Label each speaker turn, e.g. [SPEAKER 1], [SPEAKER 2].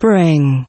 [SPEAKER 1] Spring.